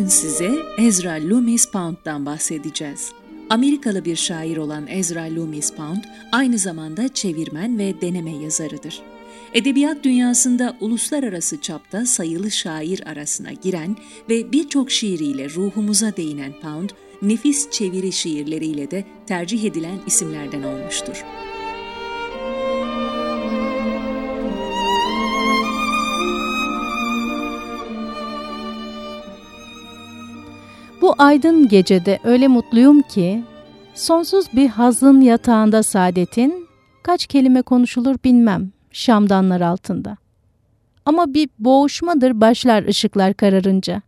Bugün size Ezra Loomis Pound'dan bahsedeceğiz. Amerikalı bir şair olan Ezra Loomis Pound, aynı zamanda çevirmen ve deneme yazarıdır. Edebiyat dünyasında uluslararası çapta sayılı şair arasına giren ve birçok şiiriyle ruhumuza değinen Pound, nefis çeviri şiirleriyle de tercih edilen isimlerden olmuştur. Bu aydın gecede öyle mutluyum ki, sonsuz bir hazın yatağında saadetin, kaç kelime konuşulur bilmem şamdanlar altında. Ama bir boğuşmadır başlar ışıklar kararınca.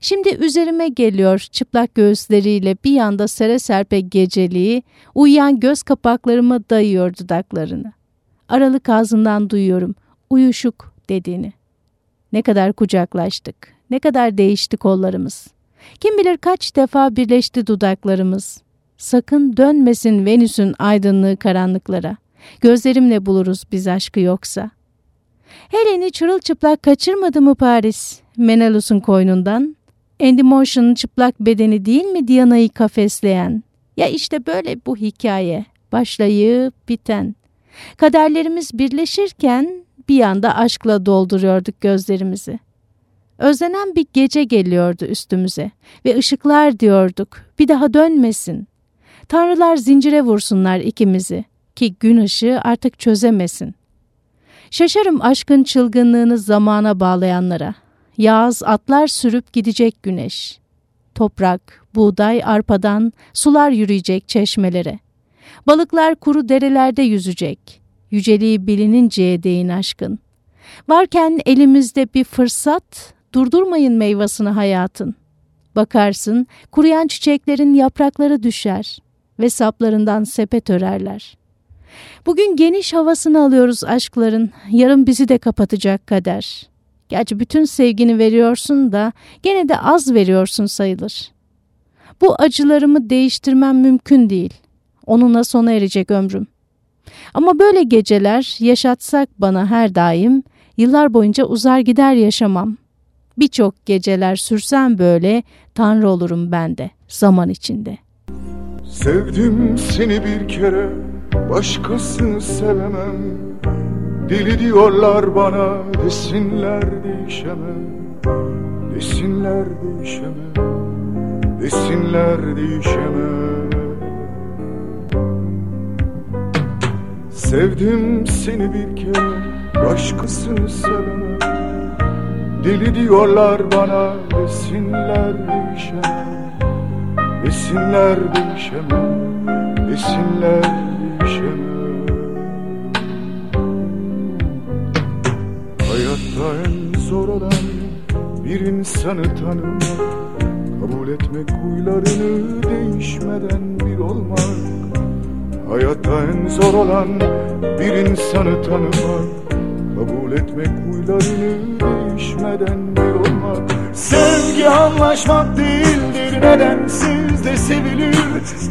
Şimdi üzerime geliyor çıplak göğüsleriyle bir yanda sere serpe geceliği, uyuyan göz kapaklarıma dayıyor dudaklarını. Aralık ağzından duyuyorum, uyuşuk dediğini. Ne kadar kucaklaştık, ne kadar değişti kollarımız.'' Kim bilir kaç defa birleşti dudaklarımız. Sakın dönmesin Venüs'ün aydınlığı karanlıklara. Gözlerimle buluruz biz aşkı yoksa. Helen'i çırılçıplak kaçırmadı mı Paris? Menelus'un koynundan. Endymotion'un çıplak bedeni değil mi Diana'yı kafesleyen? Ya işte böyle bu hikaye. Başlayıp biten. Kaderlerimiz birleşirken bir anda aşkla dolduruyorduk gözlerimizi. Özlenen bir gece geliyordu üstümüze ve ışıklar diyorduk bir daha dönmesin. Tanrılar zincire vursunlar ikimizi ki gün ışığı artık çözemesin. Şaşarım aşkın çılgınlığını zamana bağlayanlara. Yağız atlar sürüp gidecek güneş. Toprak, buğday, arpadan sular yürüyecek çeşmelere. Balıklar kuru derelerde yüzecek. Yüceliği bilininceye değin aşkın. Varken elimizde bir fırsat, Durdurmayın meyvasını hayatın. Bakarsın kuruyan çiçeklerin yaprakları düşer ve saplarından sepet örerler. Bugün geniş havasını alıyoruz aşkların, yarın bizi de kapatacak kader. Gerçi bütün sevgini veriyorsun da gene de az veriyorsun sayılır. Bu acılarımı değiştirmem mümkün değil. Onunla sona erecek ömrüm. Ama böyle geceler yaşatsak bana her daim, yıllar boyunca uzar gider yaşamam.'' Birçok geceler sürsem böyle Tanrı olurum ben de zaman içinde. Sevdim seni bir kere başkasını sevemem. Deli diyorlar bana desinler değişemem. Desinler değişemem Desinler değişemem. Sevdim seni bir kere başkasını sevemem Deli diyorlar bana desinler değişemem Desinler değişemem Desinler değişemem. Hayatta en zor olan bir insanı tanımak Kabul etmek huylarını değişmeden bir olmak. Hayatta en zor olan bir insanı tanımak Kabul etmek huylarını değişmeden bir olmak Sevgi anlaşmak değildir nedensiz de sevilir.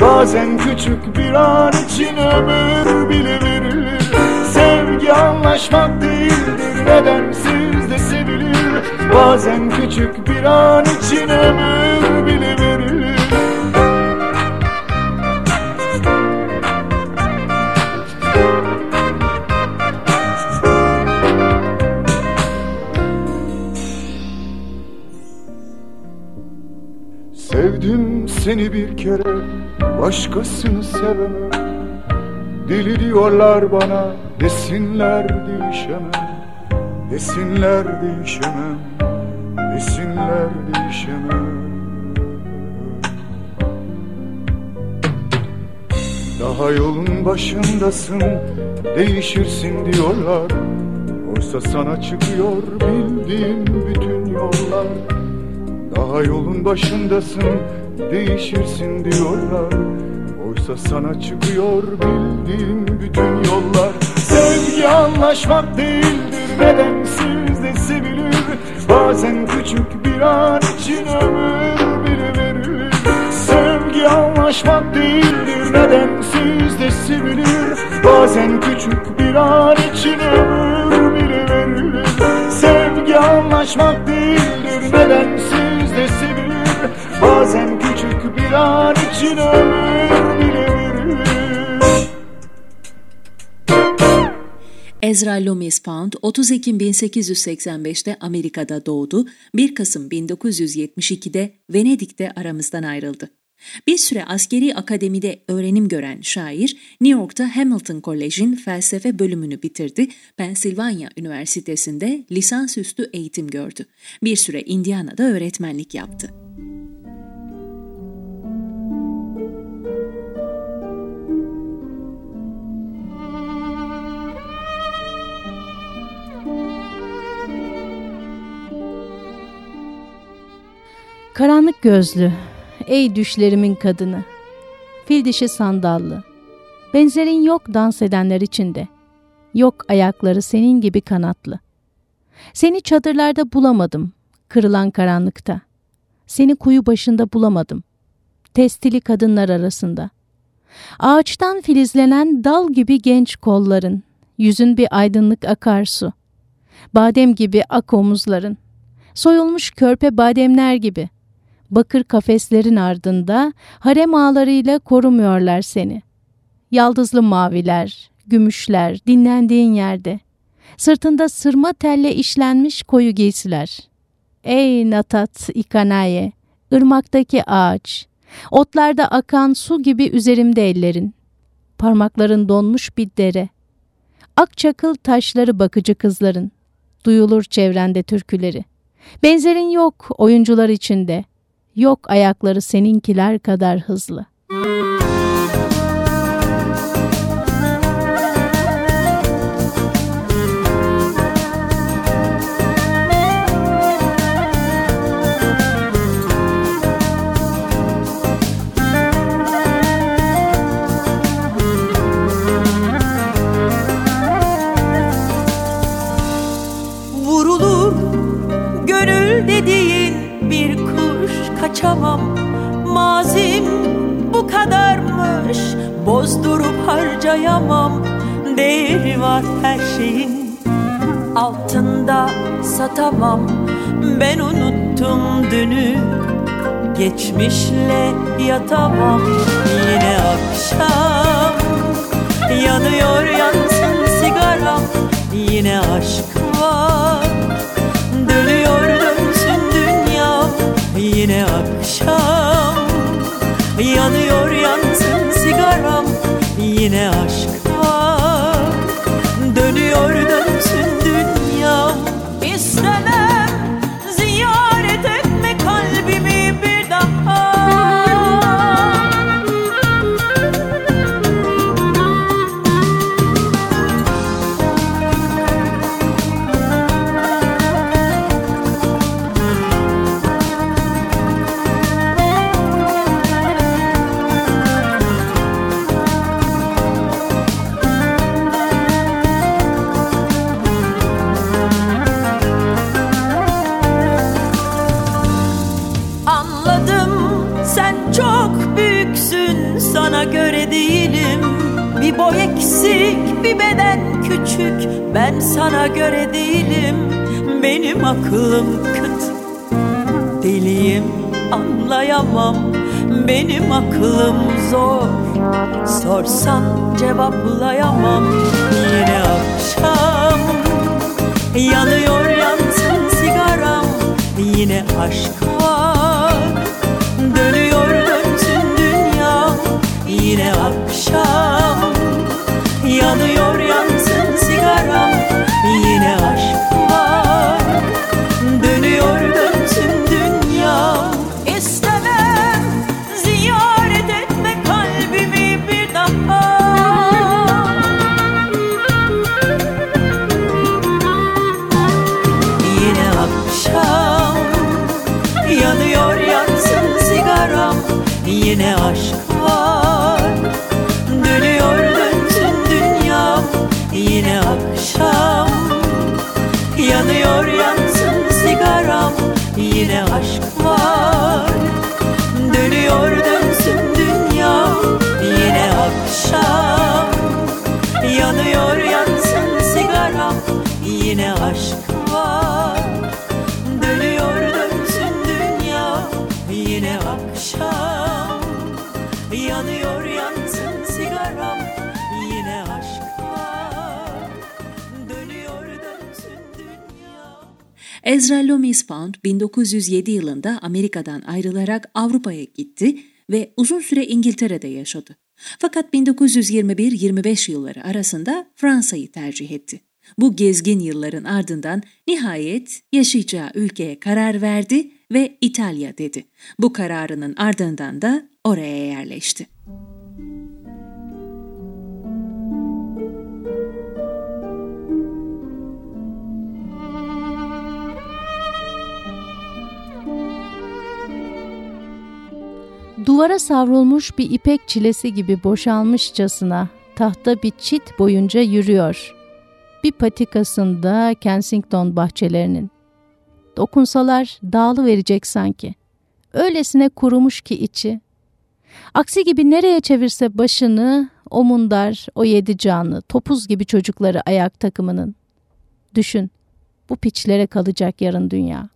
Bazen küçük bir an için ömür bile verilir Sevgi anlaşmak değildir nedensiz de sevilir. Bazen küçük bir an için ömür bile Seni bir kere başkasını sevemem. Deli diyorlar bana desinler değişemem. Desinler değişemem Desinler değişemem. Daha yolun başındasın Değişirsin diyorlar. Oysa sana çıkıyor bildiğim bütün yollar. Daha yolun başındasın Değişirsin diyorlar. Oysa sana çıkıyor bildiğin bütün yollar. Sevgi anlaşmak değildir nedensiz de sevilir. Bazen küçük bir an için ömür bile verilir Sevgi anlaşmak değildir nedensiz de sevilir. Bazen küçük bir an için ömür bile verilir Sevgi anlaşmak değildir nedensiz de sevilir. Bazen an için ömür bile verilir Ezra Loomis Pound 30 Ekim 1885'te Amerika'da doğdu, 1 Kasım 1972'de Venedik'te aramızdan ayrıldı. Bir süre askeri akademide öğrenim gören şair, New York'ta Hamilton College'in felsefe bölümünü bitirdi, Pennsylvania Üniversitesi'nde lisansüstü eğitim gördü. Bir süre Indiana'da öğretmenlik yaptı. Karanlık gözlü, ey düşlerimin kadını, fil dişi sandallı, benzerin yok dans edenler içinde, yok ayakları senin gibi kanatlı. Seni çadırlarda bulamadım, kırılan karanlıkta. Seni kuyu başında bulamadım, testili kadınlar arasında. Ağaçtan filizlenen dal gibi genç kolların, yüzün bir aydınlık akarsu. Badem gibi ak omuzların, soyulmuş körpe bademler gibi.'' Bakır kafeslerin ardında harem ağlarıyla korumuyorlar seni. Yaldızlı maviler, gümüşler dinlendiğin yerde. Sırtında sırma telle işlenmiş koyu giysiler. Ey Natat İkanaye, ırmaktaki ağaç, otlarda akan su gibi üzerimde ellerin. Parmakların donmuş bir dere. Ak çakıl taşları bakıcı kızların. Duyulur çevrende türküleri. Benzerin yok oyuncular içinde.'' Yok ayakları seninkiler kadar hızlı. Altında satamam. Ben unuttum dünü Geçmişle yatamam. Yine akşam Yanıyor yansın sigaram. Yine aşk var yine akşam Yanıyor yansın sigaram. Yine aşk Ben sana göre değilim. Benim aklım kıt Deliyim anlayamam. Benim aklım zor Sorsan cevaplayamam. Yine akşam Yanıyor yansın sigaram. Yine aşk yine aşk var Dönüyor dönsün dünya yine akşam Yanıyor yansın sigaram yine aşk Ezra Loomis Pound 1907 yılında Amerika'dan ayrılarak Avrupa'ya gitti ve uzun süre İngiltere'de yaşadı. Fakat 1921-25 yılları arasında Fransa'yı tercih etti. Bu gezgin yılların ardından nihayet yaşayacağı ülkeye karar verdi ve İtalya dedi. Bu kararının ardından da oraya yerleşti. Duvara savrulmuş bir ipek çilesi gibi boşalmışçasına tahta bir çit boyunca yürüyor. Bir patikasında Kensington bahçelerinin. Dokunsalar dağılı verecek sanki. Öylesine kurumuş ki içi. Aksi gibi nereye çevirse başını, o mundar, o yedi canlı, topuz gibi çocukları ayak takımının. Düşün, bu piçlere kalacak yarın dünya.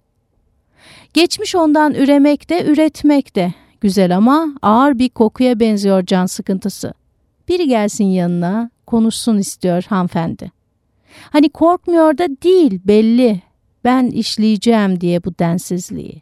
Geçmiş ondan üremek de, üretmek de. Güzel ama ağır bir kokuya benziyor can sıkıntısı. Biri gelsin yanına, konuşsun istiyor hanımefendi. Hani korkmuyor da değil belli. Ben işleyeceğim diye bu densizliği.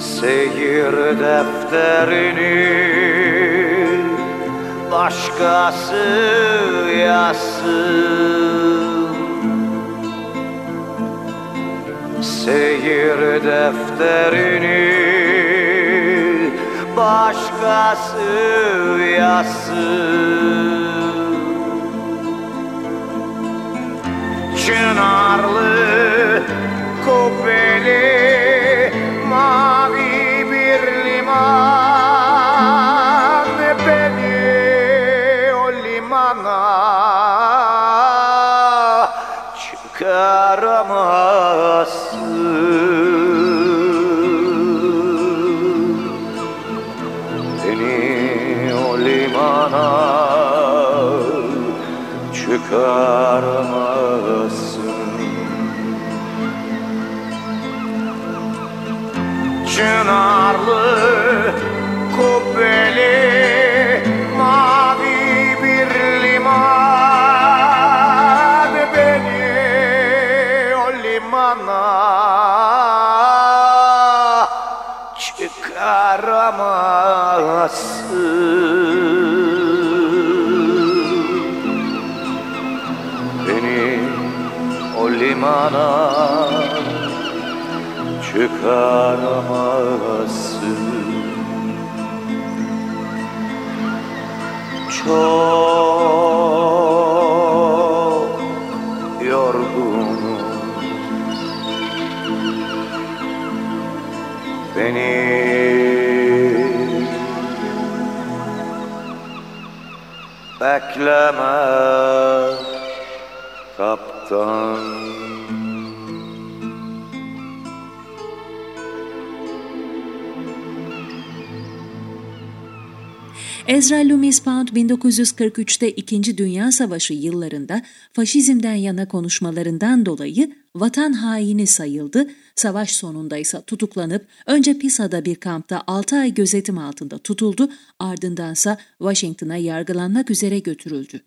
Seyir defterini başkası yazsın. Seyir defterini başkası yazsın. Çınarlı, kubbeli, mavi bir liman Beni o limana çıkaramazsın. Beni o limana Çınarlı, kubbeli, mavi bir liman. Beni o limana çıkaramazsın. Beni o limana çıkaramazsın Çok yorgunum. Beni bekleme kaptan Ezra Loomis Pound 1943'te İkinci Dünya Savaşı yıllarında faşizmden yana konuşmalarından dolayı vatan haini sayıldı, savaş sonunda ise tutuklanıp önce Pisa'da bir kampta 6 ay gözetim altında tutuldu, ardındansa Washington'a yargılanmak üzere götürüldü.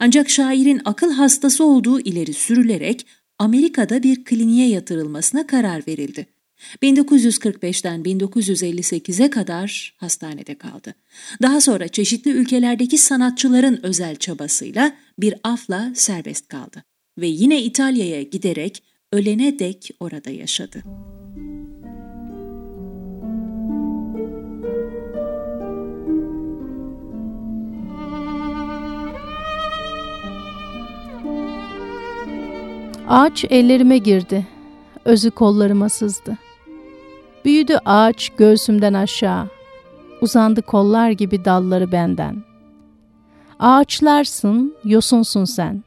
Ancak şairin akıl hastası olduğu ileri sürülerek Amerika'da bir kliniğe yatırılmasına karar verildi. 1945'ten 1958'e kadar hastanede kaldı. Daha sonra çeşitli ülkelerdeki sanatçıların özel çabasıyla bir afla serbest kaldı ve yine İtalya'ya giderek ölene dek orada yaşadı. Ağaç ellerime girdi. Özü kollarıma sızdı. Büyüdü ağaç göğsümden aşağı. Uzandı kollar gibi dalları benden. Ağaçlarsın, yosunsun sen.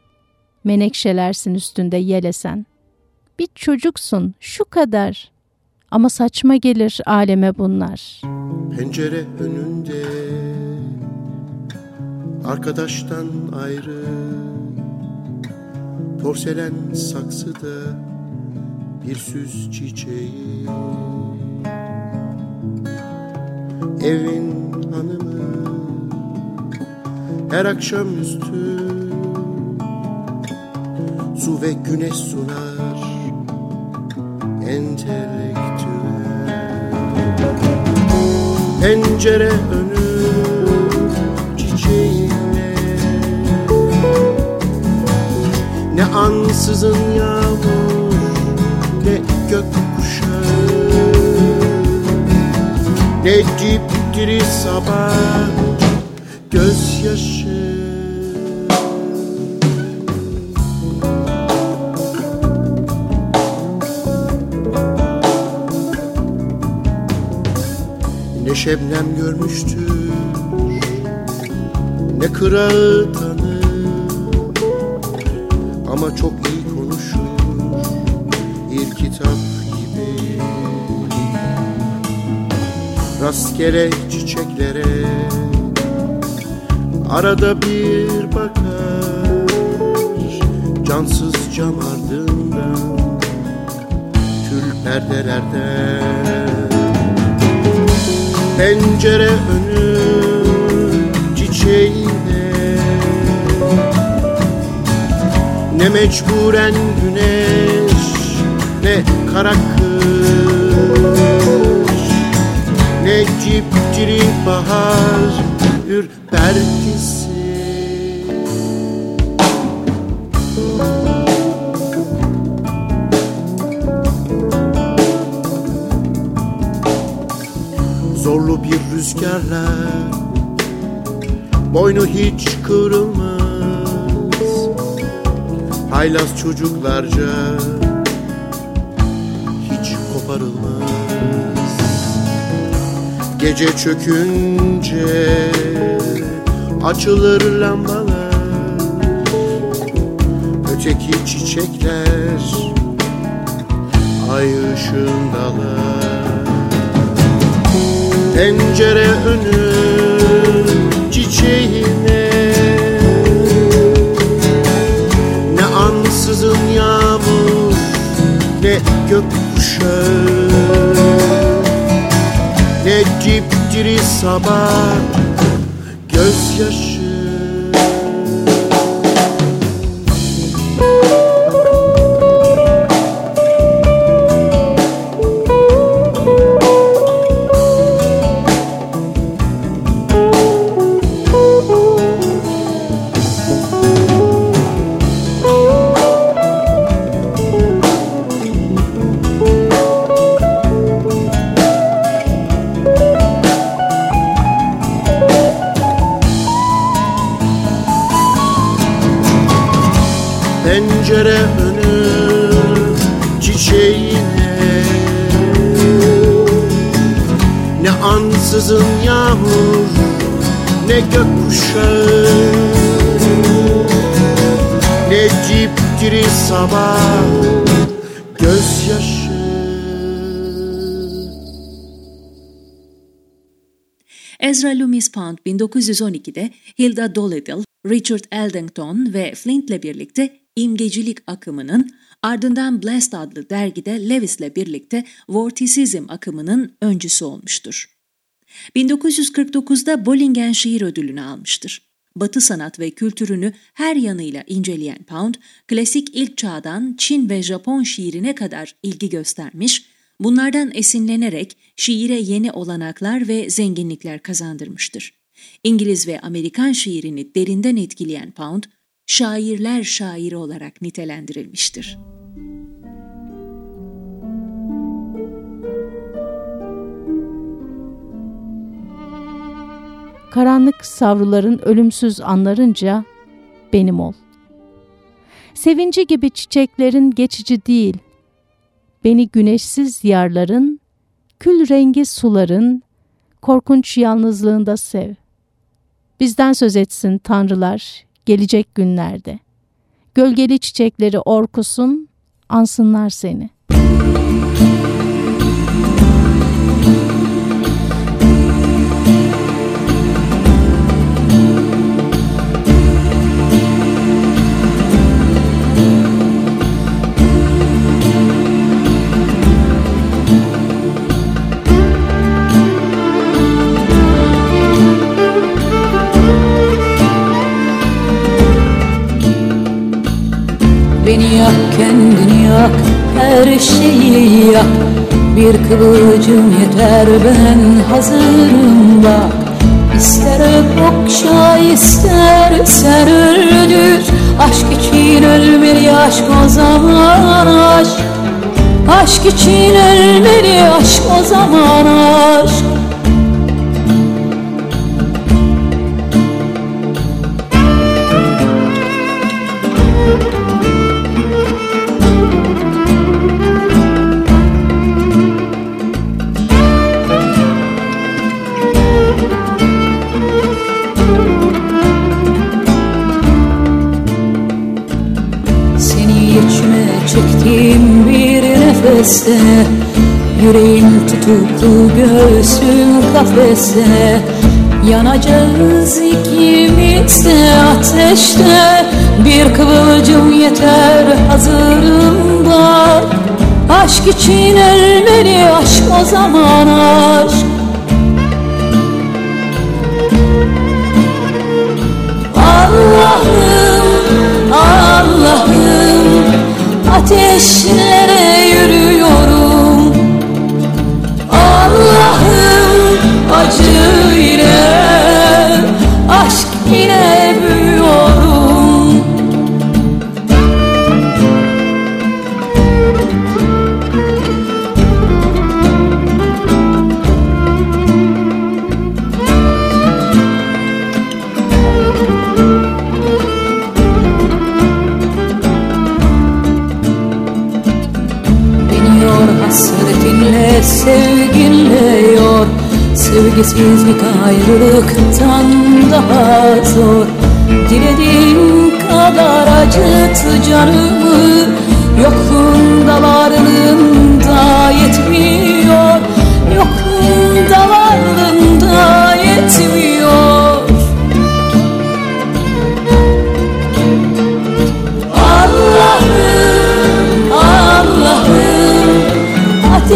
Menekşelersin üstünde yelesen. Bir çocuksun şu kadar. Ama saçma gelir aleme bunlar. Pencere önünde Arkadaştan ayrı Porselen saksıda bir süs çiçeği Evin hanımı. Her akşamüstü Su ve güneş sunar entelektüel. Pencere önü çiçeğine Ne ansızın yağmur ne gökkuşağı Ne dipdiri sabah gözyaşı. Ne şebnem görmüştür Ne kırağı tanır. Ama çok iyi Rastgele çiçeklere. Arada bir bakar Cansız cam ardından Tül perdelerden. Pencere önü çiçeğine Ne mecburen güneş ne kara Ne cipciri bahar ürpertisi. Zorlu bir rüzgarla Boynu hiç kırılmaz. Haylaz çocuklarca Hiç koparılmaz Gece çökünce Açılır lambalar Öteki çiçekler Ay ışığındalar Pencere önü çiçeğine Ne ansızın yağmur ne gökkuşağı Ne dipdiri sabah. Gözyaşı gözyaşı Ezra Loomis Pound 1912'de Hilda Dolittle, Richard Eldington ve Flint'le birlikte imgecilik akımının, ardından Blessed adlı dergide Lewis'le birlikte Vorticism akımının öncüsü olmuştur. 1949'da Bollingen Şiir Ödülünü almıştır. Batı sanat ve kültürünü her yanıyla inceleyen Pound, klasik ilk çağdan Çin ve Japon şiirine kadar ilgi göstermiş, bunlardan esinlenerek şiire yeni olanaklar ve zenginlikler kazandırmıştır. İngiliz ve Amerikan şiirini derinden etkileyen Pound, şairler şairi olarak nitelendirilmiştir. Karanlık savruların ölümsüz anlarınca benim ol. Sevinci gibi çiçeklerin geçici değil, beni güneşsiz yarların, kül rengi suların, korkunç yalnızlığında sev. Bizden söz etsin tanrılar gelecek günlerde. Gölgeli çiçekleri orkusun, ansınlar seni. Yak her şeyi yak. Bir kıvılcım yeter ben hazırım bak. İster okşa istersen öldür. Aşk için ölmeli aşk o zaman aşk. Aşk için ölmeli aşk o zaman aşk nefeste Yüreğim tutuklu göğsüm kafeste Yanacağız ikimiz de ateşte Bir kıvılcım yeter hazırım bak Aşk için ölmeli aşk o zaman aşk. Allah'ım, Allah'ım Ateşlere hasretinle sevginle yor. Sevgisizlik ayrılıktan daha zor. Dilediğin kadar acıt canımı. Yokluğunda varlığında yetmiyor. Yokluğunda varlığında yetmiyor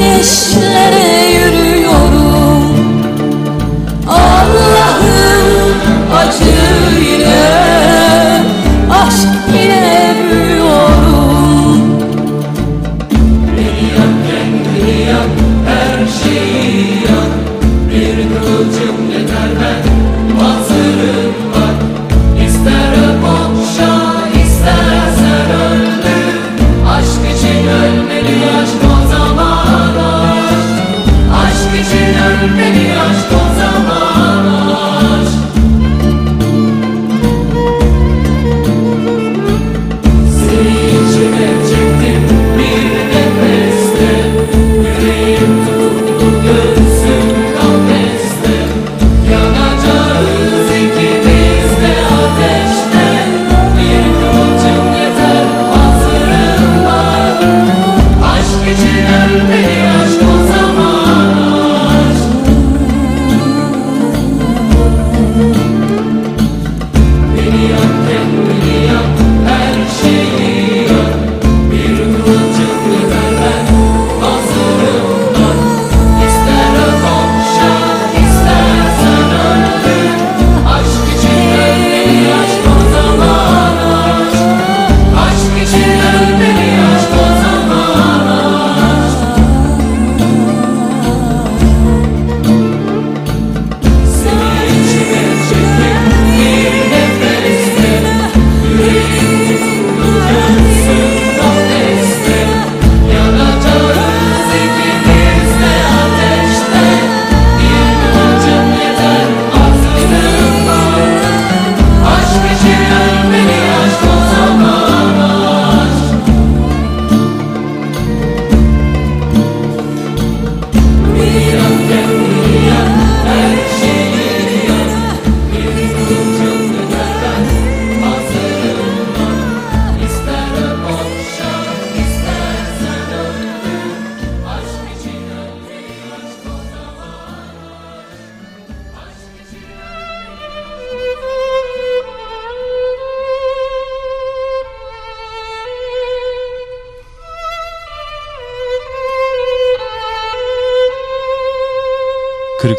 Ateşlere